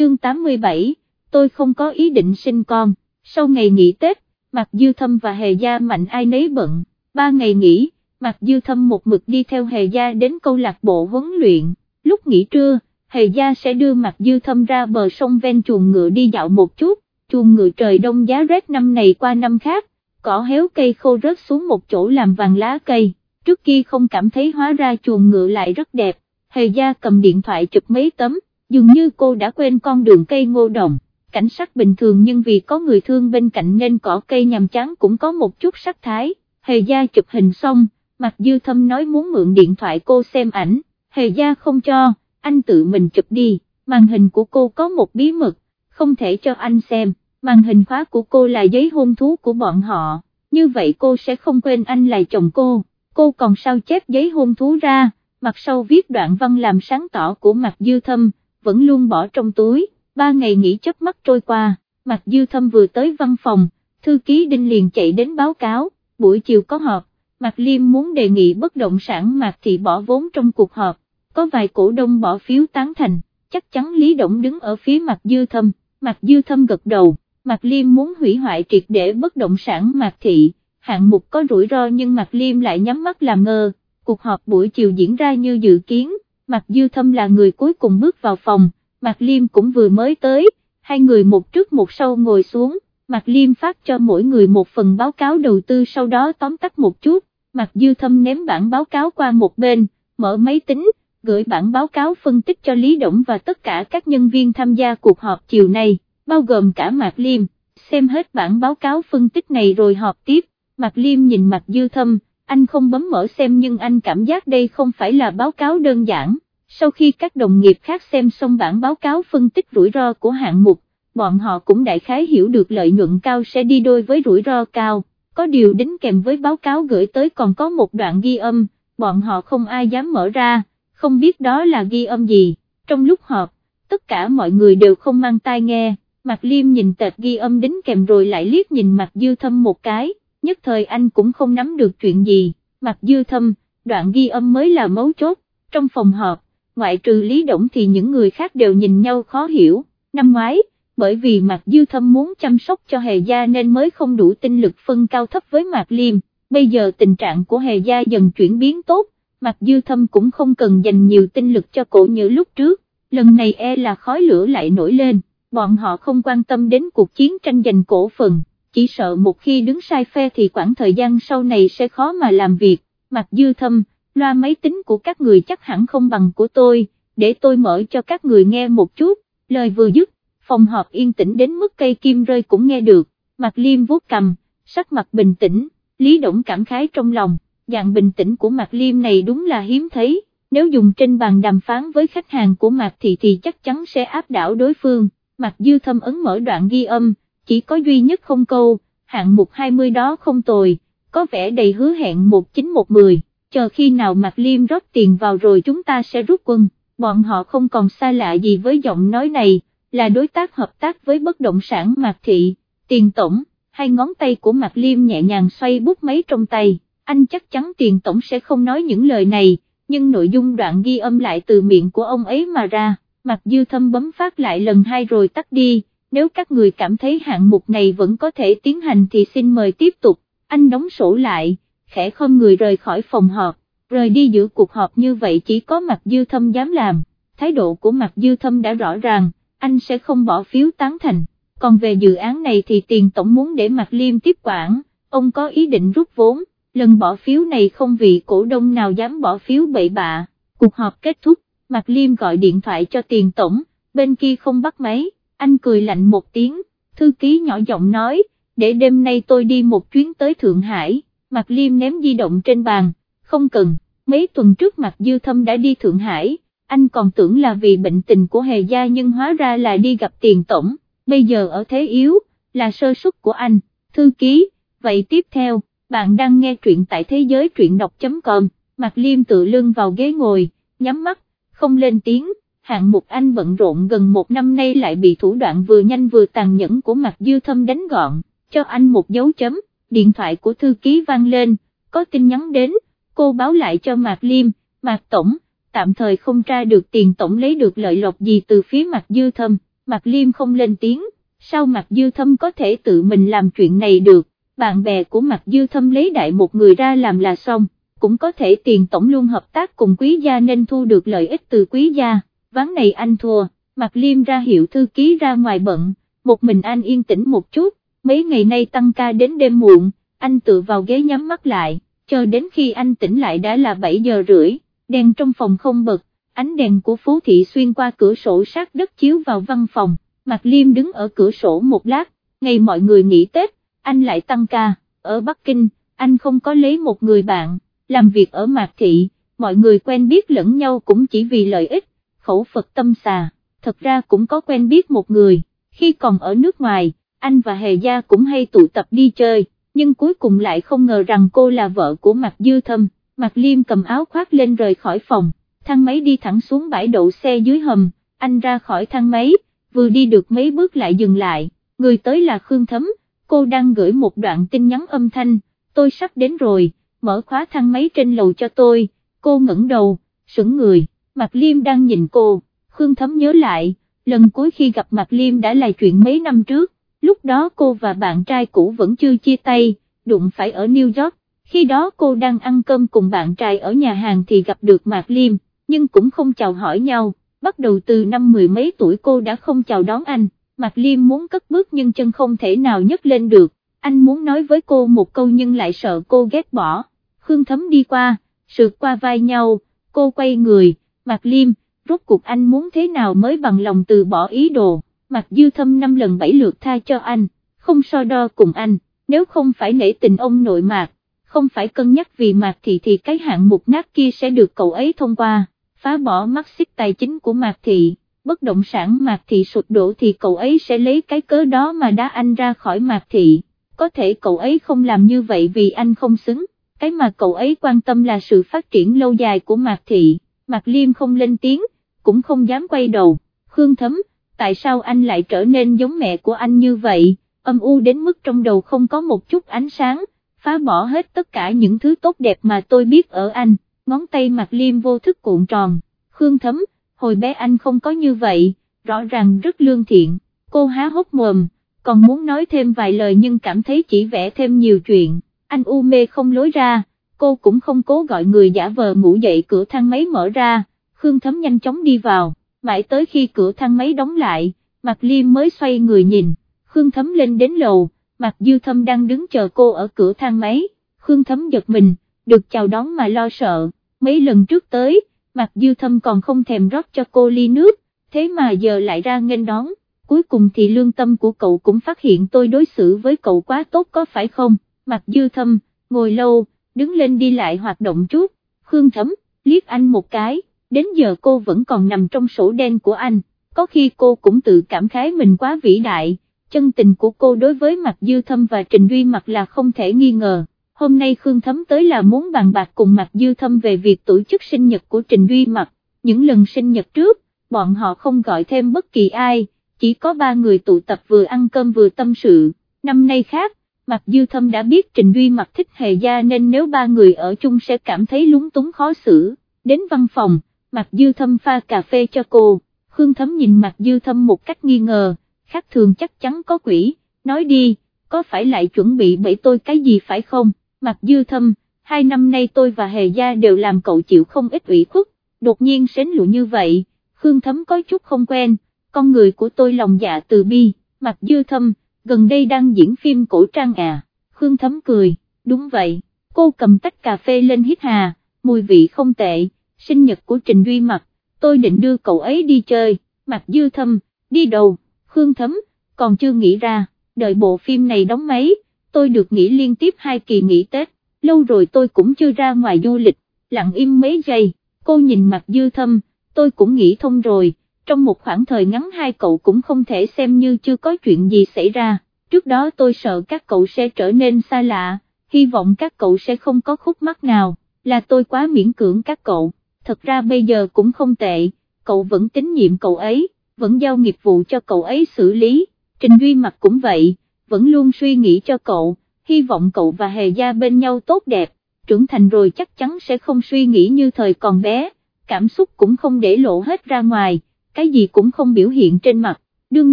chương 87, tôi không có ý định sinh con, sau ngày nghỉ Tết, Mạc Dư Thâm và Hề Gia Mạnh ai nấy bận, ba ngày nghỉ, Mạc Dư Thâm một mực đi theo Hề Gia đến câu lạc bộ huấn luyện, lúc nghỉ trưa, Hề Gia sẽ đưa Mạc Dư Thâm ra bờ sông ven chuồng ngựa đi dạo một chút, chuồng ngựa trời đông giá rét năm này qua năm khác, cỏ héo cây khô rớt xuống một chỗ làm vàng lá cây, trước kia không cảm thấy hóa ra chuồng ngựa lại rất đẹp, Hề Gia cầm điện thoại chụp mấy tấm, dường như cô đã quên con đường cây ngô đồng, cảnh sắc bình thường nhưng vì có người thương bên cạnh nên cỏ cây nhằm chán cũng có một chút sắc thái, Hề Gia chụp hình xong, mặt Dư Thâm nói muốn mượn điện thoại cô xem ảnh, Hề Gia không cho, anh tự mình chụp đi, màn hình của cô có một bí mật, không thể cho anh xem, màn hình khóa của cô là giấy hôn thú của bọn họ, như vậy cô sẽ không quên anh là chồng cô, cô còn sao chép giấy hôn thú ra, mặt sau viết đoạn văn làm sáng tỏ của mặt Dư Thâm, vẫn luôn bỏ trong túi, ba ngày nghỉ chớp mắt trôi qua, Mạc Dư Thâm vừa tới văn phòng, thư ký Đinh liền chạy đến báo cáo, buổi chiều có họp, Mạc Liêm muốn đề nghị bất động sản Mạc Thị bỏ vốn trong cuộc họp, có vài cổ đông bỏ phiếu tán thành, chắc chắn Lý Động đứng ở phía Mạc Dư Thâm, Mạc Dư Thâm gật đầu, Mạc Liêm muốn hủy hoại triệt để bất động sản Mạc Thị, hạng mục có rủi ro nhưng Mạc Liêm lại nhắm mắt làm ngơ, cuộc họp buổi chiều diễn ra như dự kiến, Mạc Dư Thâm là người cuối cùng bước vào phòng, Mạc Liêm cũng vừa mới tới, hai người một trước một sau ngồi xuống, Mạc Liêm phát cho mỗi người một phần báo cáo đầu tư sau đó tóm tắt một chút, Mạc Dư Thâm ném bản báo cáo qua một bên, mở máy tính, gửi bản báo cáo phân tích cho Lý Động và tất cả các nhân viên tham gia cuộc họp chiều nay, bao gồm cả Mạc Liêm, xem hết bản báo cáo phân tích này rồi họp tiếp, Mạc Liêm nhìn Mạc Dư Thâm, anh không bấm mở xem nhưng anh cảm giác đây không phải là báo cáo đơn giản, sau khi các đồng nghiệp khác xem xong bản báo cáo phân tích rủi ro của hạng mục, bọn họ cũng đại khái hiểu được lợi nhuận cao sẽ đi đôi với rủi ro cao, có điều đính kèm với báo cáo gửi tới còn có một đoạn ghi âm, bọn họ không ai dám mở ra, không biết đó là ghi âm gì, trong lúc họp, tất cả mọi người đều không mang tai nghe, Mạc Liêm nhìn tệp ghi âm đính kèm rồi lại liếc nhìn Mạc Dư Thâm một cái, nhất thời anh cũng không nắm được chuyện gì, mặt Dư Thâm, đoạn ghi âm mới là mấu chốt, trong phòng họp, ngoại trừ Lý Động thì những người khác đều nhìn nhau khó hiểu, năm ngoái, bởi vì Mạc Dư Thâm muốn chăm sóc cho Hề Gia nên mới không đủ tinh lực phân cao thấp với Mạc Liêm, bây giờ tình trạng của Hề Gia dần chuyển biến tốt, Mạc Dư Thâm cũng không cần dành nhiều tinh lực cho cổ như lúc trước, lần này e là khói lửa lại nổi lên, bọn họ không quan tâm đến cuộc chiến tranh giành cổ phần, chỉ sợ một khi đứng sai phe thì khoảng thời gian sau này sẽ khó mà làm việc, Mạc Dư Thâm, loa máy tính của các người chắc hẳn không bằng của tôi, để tôi mở cho các người nghe một chút, lời vừa dứt, phòng họp yên tĩnh đến mức cây kim rơi cũng nghe được, Mạc Liêm vuốt cầm, sắc mặt bình tĩnh, Lý Động cảm khái trong lòng, dạng bình tĩnh của Mạc Liêm này đúng là hiếm thấy, nếu dùng trên bàn đàm phán với khách hàng của Mạc Thị thì chắc chắn sẽ áp đảo đối phương, Mạc Dư Thâm ấn mở đoạn ghi âm, chỉ có duy nhất không câu, hạng mục 20 đó không tồi, có vẻ đầy hứa hẹn 19110 chờ khi nào Mạc Liêm rót tiền vào rồi chúng ta sẽ rút quân, bọn họ không còn xa lạ gì với giọng nói này, là đối tác hợp tác với bất động sản Mạc Thị, tiền tổng, hai ngón tay của Mạc Liêm nhẹ nhàng xoay bút máy trong tay, anh chắc chắn tiền tổng sẽ không nói những lời này, nhưng nội dung đoạn ghi âm lại từ miệng của ông ấy mà ra, Mạc Dư Thâm bấm phát lại lần hai rồi tắt đi, nếu các người cảm thấy hạng mục này vẫn có thể tiến hành thì xin mời tiếp tục, anh đóng sổ lại khẽ không người rời khỏi phòng họp, rời đi giữa cuộc họp như vậy chỉ có mặt Dư Thâm dám làm, thái độ của mặt Dư Thâm đã rõ ràng, anh sẽ không bỏ phiếu tán thành, còn về dự án này thì tiền tổng muốn để mặt Liêm tiếp quản, ông có ý định rút vốn, lần bỏ phiếu này không vì cổ đông nào dám bỏ phiếu bậy bạ, cuộc họp kết thúc, mặt Liêm gọi điện thoại cho tiền tổng, bên kia không bắt máy, anh cười lạnh một tiếng, thư ký nhỏ giọng nói, để đêm nay tôi đi một chuyến tới Thượng Hải. Mạc Liêm ném di động trên bàn, không cần, mấy tuần trước Mạc Dư Thâm đã đi Thượng Hải, anh còn tưởng là vì bệnh tình của Hề Gia nhưng hóa ra là đi gặp tiền tổng, bây giờ ở thế yếu, là sơ suất của anh, thư ký, vậy tiếp theo, bạn đang nghe truyện tại thế giới truyện đọc.com, Mạc Liêm tự lưng vào ghế ngồi, nhắm mắt, không lên tiếng, hạng mục anh bận rộn gần một năm nay lại bị thủ đoạn vừa nhanh vừa tàn nhẫn của mặt Dư Thâm đánh gọn, cho anh một dấu chấm. Điện thoại của thư ký vang lên, có tin nhắn đến, cô báo lại cho Mạc Liêm, Mạc Tổng, tạm thời không tra được tiền Tổng lấy được lợi lộc gì từ phía Mạc Dư Thâm, Mạc Liêm không lên tiếng, sao Mạc Dư Thâm có thể tự mình làm chuyện này được, bạn bè của Mạc Dư Thâm lấy đại một người ra làm là xong, cũng có thể tiền tổng luôn hợp tác cùng quý gia nên thu được lợi ích từ quý gia, ván này anh thua, Mạc Liêm ra hiệu thư ký ra ngoài bận, một mình anh yên tĩnh một chút, mấy ngày nay tăng ca đến đêm muộn, anh tự vào ghế nhắm mắt lại, chờ đến khi anh tỉnh lại đã là 7 giờ rưỡi, đèn trong phòng không bật, ánh đèn của Phú Thị xuyên qua cửa sổ sát đất chiếu vào văn phòng, Mạc Liêm đứng ở cửa sổ một lát, ngày mọi người nghỉ Tết, anh lại tăng ca, ở Bắc Kinh, anh không có lấy một người bạn, làm việc ở Mạc Thị, mọi người quen biết lẫn nhau cũng chỉ vì lợi ích, khẩu Phật tâm xà, thật ra cũng có quen biết một người, khi còn ở nước ngoài, anh và Hề Gia cũng hay tụ tập đi chơi, nhưng cuối cùng lại không ngờ rằng cô là vợ của Mạc Dư Thâm, Mạc Liêm cầm áo khoác lên rời khỏi phòng, thang máy đi thẳng xuống bãi đậu xe dưới hầm, anh ra khỏi thang máy, vừa đi được mấy bước lại dừng lại, người tới là Khương Thấm, cô đang gửi một đoạn tin nhắn âm thanh, tôi sắp đến rồi, mở khóa thang máy trên lầu cho tôi, cô ngẩng đầu, sững người, Mạc Liêm đang nhìn cô, Khương Thấm nhớ lại, lần cuối khi gặp Mạc Liêm đã là chuyện mấy năm trước, lúc đó cô và bạn trai cũ vẫn chưa chia tay, đụng phải ở New York, khi đó cô đang ăn cơm cùng bạn trai ở nhà hàng thì gặp được Mạc Liêm, nhưng cũng không chào hỏi nhau, bắt đầu từ năm mười mấy tuổi cô đã không chào đón anh, Mạc Liêm muốn cất bước nhưng chân không thể nào nhấc lên được, anh muốn nói với cô một câu nhưng lại sợ cô ghét bỏ, Khương Thấm đi qua, sượt qua vai nhau, cô quay người, Mạc Liêm, rốt cuộc anh muốn thế nào mới bằng lòng từ bỏ ý đồ, Mạc Dư Thâm năm lần bảy lượt tha cho anh, không so đo cùng anh, nếu không phải nể tình ông nội Mạc, không phải cân nhắc vì Mạc Thị thì cái hạng mục nát kia sẽ được cậu ấy thông qua, phá bỏ mắt xích tài chính của Mạc Thị, bất động sản Mạc Thị sụt đổ thì cậu ấy sẽ lấy cái cớ đó mà đá anh ra khỏi Mạc Thị, có thể cậu ấy không làm như vậy vì anh không xứng, cái mà cậu ấy quan tâm là sự phát triển lâu dài của Mạc Thị, Mạc Liêm không lên tiếng, cũng không dám quay đầu, Khương Thấm, tại sao anh lại trở nên giống mẹ của anh như vậy, âm u đến mức trong đầu không có một chút ánh sáng, phá bỏ hết tất cả những thứ tốt đẹp mà tôi biết ở anh, ngón tay Mạc Liêm vô thức cuộn tròn, Khương Thấm, hồi bé anh không có như vậy, rõ ràng rất lương thiện, cô há hốc mồm, còn muốn nói thêm vài lời nhưng cảm thấy chỉ vẽ thêm nhiều chuyện, anh u mê không lối ra, cô cũng không cố gọi người giả vờ ngủ dậy cửa thang máy mở ra, Khương Thấm nhanh chóng đi vào, mãi tới khi cửa thang máy đóng lại, Mạc Liêm mới xoay người nhìn, Khương Thấm lên đến lầu, Mạc Dư Thâm đang đứng chờ cô ở cửa thang máy, Khương Thấm giật mình, được chào đón mà lo sợ, mấy lần trước tới, Mạc Dư Thâm còn không thèm rót cho cô ly nước, thế mà giờ lại ra nghênh đón, cuối cùng thì lương tâm của cậu cũng phát hiện tôi đối xử với cậu quá tốt có phải không, Mạc Dư Thâm, ngồi lâu, đứng lên đi lại hoạt động chút, Khương Thấm, liếc anh một cái. Đến giờ cô vẫn còn nằm trong sổ đen của anh, có khi cô cũng tự cảm khái mình quá vĩ đại, chân tình của cô đối với Mạc Dư Thâm và Trình Duy Mặc là không thể nghi ngờ. Hôm nay Khương Thấm tới là muốn bàn bạc cùng Mạc Dư Thâm về việc tổ chức sinh nhật của Trình Duy Mặc, những lần sinh nhật trước, bọn họ không gọi thêm bất kỳ ai, chỉ có ba người tụ tập vừa ăn cơm vừa tâm sự, năm nay khác, Mạc Dư Thâm đã biết Trình Duy Mặc thích hề gia nên nếu ba người ở chung sẽ cảm thấy lúng túng khó xử, đến văn phòng Mạc Dư Thâm pha cà phê cho cô, Khương Thấm nhìn Mạc Dư Thâm một cách nghi ngờ, khác thường chắc chắn có quỷ, nói đi, có phải lại chuẩn bị bẫy tôi cái gì phải không, Mạc Dư Thâm, hai năm nay tôi và Hề Gia đều làm cậu chịu không ít ủy khuất, đột nhiên xến lụ như vậy, Khương Thấm có chút không quen, con người của tôi lòng dạ từ bi, Mạc Dư Thâm, gần đây đang diễn phim cổ trang à, Khương Thấm cười, đúng vậy, cô cầm tách cà phê lên hít hà, mùi vị không tệ sinh nhật của Trình Duy Mặc, tôi định đưa cậu ấy đi chơi, Mặc Dư Thâm, đi đầu, Khương Thấm, còn chưa nghĩ ra, đợi bộ phim này đóng máy, tôi được nghỉ liên tiếp hai kỳ nghỉ Tết, lâu rồi tôi cũng chưa ra ngoài du lịch, lặng im mấy giây, cô nhìn mặt Dư Thâm, tôi cũng nghĩ thông rồi, trong một khoảng thời ngắn hai cậu cũng không thể xem như chưa có chuyện gì xảy ra, trước đó tôi sợ các cậu sẽ trở nên xa lạ, hy vọng các cậu sẽ không có khúc mắc nào, là tôi quá miễn cưỡng các cậu. Thật ra bây giờ cũng không tệ, cậu vẫn tín nhiệm cậu ấy, vẫn giao nghiệp vụ cho cậu ấy xử lý, Trình Duy mặt cũng vậy, vẫn luôn suy nghĩ cho cậu, hy vọng cậu và Hề Gia bên nhau tốt đẹp, trưởng thành rồi chắc chắn sẽ không suy nghĩ như thời còn bé, cảm xúc cũng không để lộ hết ra ngoài, cái gì cũng không biểu hiện trên mặt, đương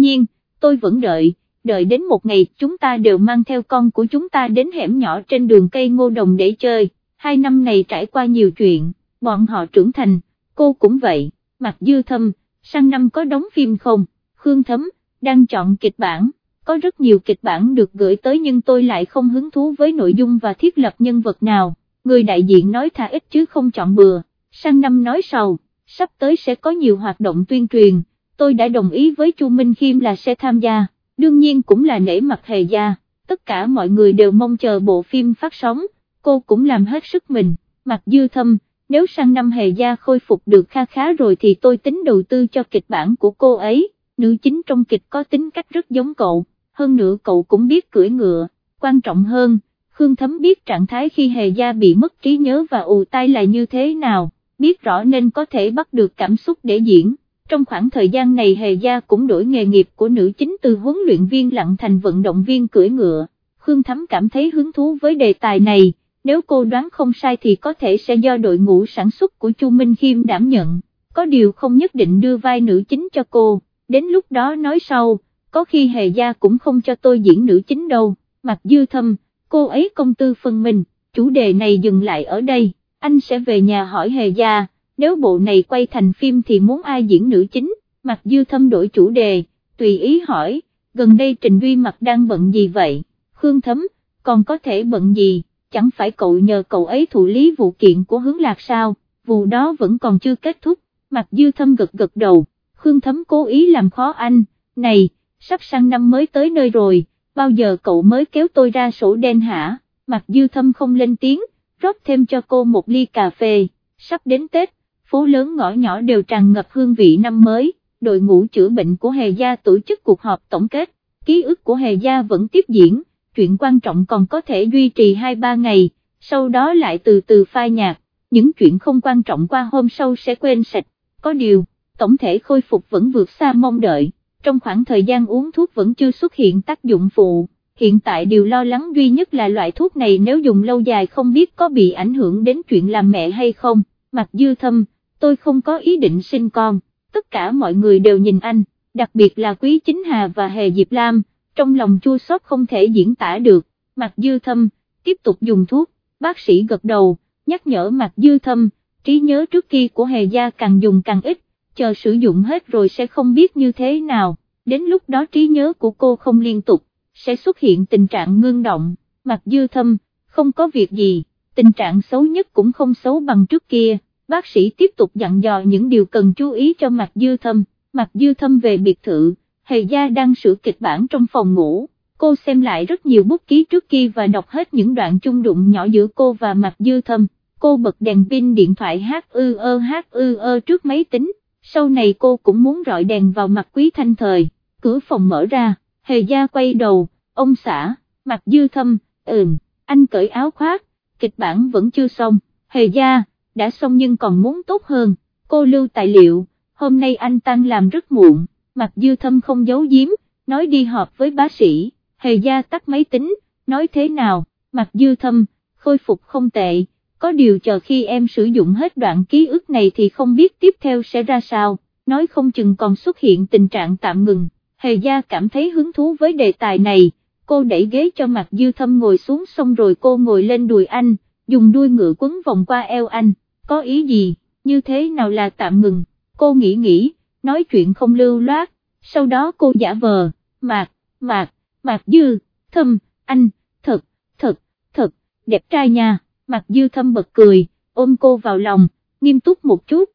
nhiên, tôi vẫn đợi, đợi đến một ngày chúng ta đều mang theo con của chúng ta đến hẻm nhỏ trên đường cây ngô đồng để chơi, hai năm này trải qua nhiều chuyện, bọn họ trưởng thành, cô cũng vậy, mặt dư thâm, sang năm có đóng phim không, Khương Thấm, đang chọn kịch bản, có rất nhiều kịch bản được gửi tới nhưng tôi lại không hứng thú với nội dung và thiết lập nhân vật nào, người đại diện nói thà ít chứ không chọn bừa, sang năm nói sau, sắp tới sẽ có nhiều hoạt động tuyên truyền, tôi đã đồng ý với Chu Minh Khiêm là sẽ tham gia, đương nhiên cũng là nể mặt hề gia, tất cả mọi người đều mong chờ bộ phim phát sóng, cô cũng làm hết sức mình, mặt dư thâm, nếu sang năm hề gia khôi phục được kha khá rồi thì tôi tính đầu tư cho kịch bản của cô ấy, nữ chính trong kịch có tính cách rất giống cậu, hơn nữa cậu cũng biết cưỡi ngựa, quan trọng hơn, Khương Thấm biết trạng thái khi hề gia bị mất trí nhớ và ù tai là như thế nào, biết rõ nên có thể bắt được cảm xúc để diễn. Trong khoảng thời gian này Hề Gia cũng đổi nghề nghiệp của nữ chính từ huấn luyện viên lặng thành vận động viên cưỡi ngựa, Khương thắm cảm thấy hứng thú với đề tài này, nếu cô đoán không sai thì có thể sẽ do đội ngũ sản xuất của Chu Minh Khiêm đảm nhận, có điều không nhất định đưa vai nữ chính cho cô, đến lúc đó nói sau, có khi Hề Gia cũng không cho tôi diễn nữ chính đâu, mặt dư thâm, cô ấy công tư phân mình chủ đề này dừng lại ở đây, anh sẽ về nhà hỏi Hề Gia nếu bộ này quay thành phim thì muốn ai diễn nữ chính, mặt dư thâm đổi chủ đề, tùy ý hỏi, gần đây Trình Duy mặt đang bận gì vậy, Khương Thấm, còn có thể bận gì, chẳng phải cậu nhờ cậu ấy thụ lý vụ kiện của hướng lạc sao, vụ đó vẫn còn chưa kết thúc, mặt dư thâm gật gật đầu, Khương Thấm cố ý làm khó anh, này, sắp sang năm mới tới nơi rồi, bao giờ cậu mới kéo tôi ra sổ đen hả, mặt dư thâm không lên tiếng, rót thêm cho cô một ly cà phê, sắp đến Tết, phố lớn ngõ nhỏ đều tràn ngập hương vị năm mới, đội ngũ chữa bệnh của Hề Gia tổ chức cuộc họp tổng kết, ký ức của Hề Gia vẫn tiếp diễn, chuyện quan trọng còn có thể duy trì 2-3 ngày, sau đó lại từ từ phai nhạt, những chuyện không quan trọng qua hôm sau sẽ quên sạch, có điều, tổng thể khôi phục vẫn vượt xa mong đợi, trong khoảng thời gian uống thuốc vẫn chưa xuất hiện tác dụng phụ. Hiện tại điều lo lắng duy nhất là loại thuốc này nếu dùng lâu dài không biết có bị ảnh hưởng đến chuyện làm mẹ hay không, mặt dư thâm, tôi không có ý định sinh con, tất cả mọi người đều nhìn anh, đặc biệt là Quý Chính Hà và Hề Diệp Lam, trong lòng chua xót không thể diễn tả được, mặt dư thâm, tiếp tục dùng thuốc, bác sĩ gật đầu, nhắc nhở mặt dư thâm, trí nhớ trước kia của Hề Gia càng dùng càng ít, chờ sử dụng hết rồi sẽ không biết như thế nào, đến lúc đó trí nhớ của cô không liên tục, sẽ xuất hiện tình trạng ngưng động, mặt dư thâm, không có việc gì, tình trạng xấu nhất cũng không xấu bằng trước kia. Bác sĩ tiếp tục dặn dò những điều cần chú ý cho mặt dư thâm, mặt dư thâm về biệt thự, hề gia đang sửa kịch bản trong phòng ngủ, cô xem lại rất nhiều bút ký trước kia và đọc hết những đoạn chung đụng nhỏ giữa cô và mặt dư thâm, cô bật đèn pin điện thoại hát ư ơ hát ư ơ trước máy tính, sau này cô cũng muốn rọi đèn vào mặt quý thanh thời, cửa phòng mở ra, hề gia quay đầu, ông xã, mặt dư thâm, ừm, anh cởi áo khoác, kịch bản vẫn chưa xong, hề gia, đã xong nhưng còn muốn tốt hơn, cô lưu tài liệu, hôm nay anh tăng làm rất muộn, mặt dư thâm không giấu giếm, nói đi họp với bác sĩ, hề gia tắt máy tính, nói thế nào, mặt dư thâm, khôi phục không tệ, có điều chờ khi em sử dụng hết đoạn ký ức này thì không biết tiếp theo sẽ ra sao, nói không chừng còn xuất hiện tình trạng tạm ngừng, hề gia cảm thấy hứng thú với đề tài này, cô đẩy ghế cho mặt dư thâm ngồi xuống xong rồi cô ngồi lên đùi anh, dùng đuôi ngựa quấn vòng qua eo anh có ý gì, như thế nào là tạm ngừng, cô nghĩ nghĩ, nói chuyện không lưu loát, sau đó cô giả vờ, mạc, mạc, mạc dư, thâm, anh, thật, thật, thật, đẹp trai nha, mạc dư thâm bật cười, ôm cô vào lòng, nghiêm túc một chút,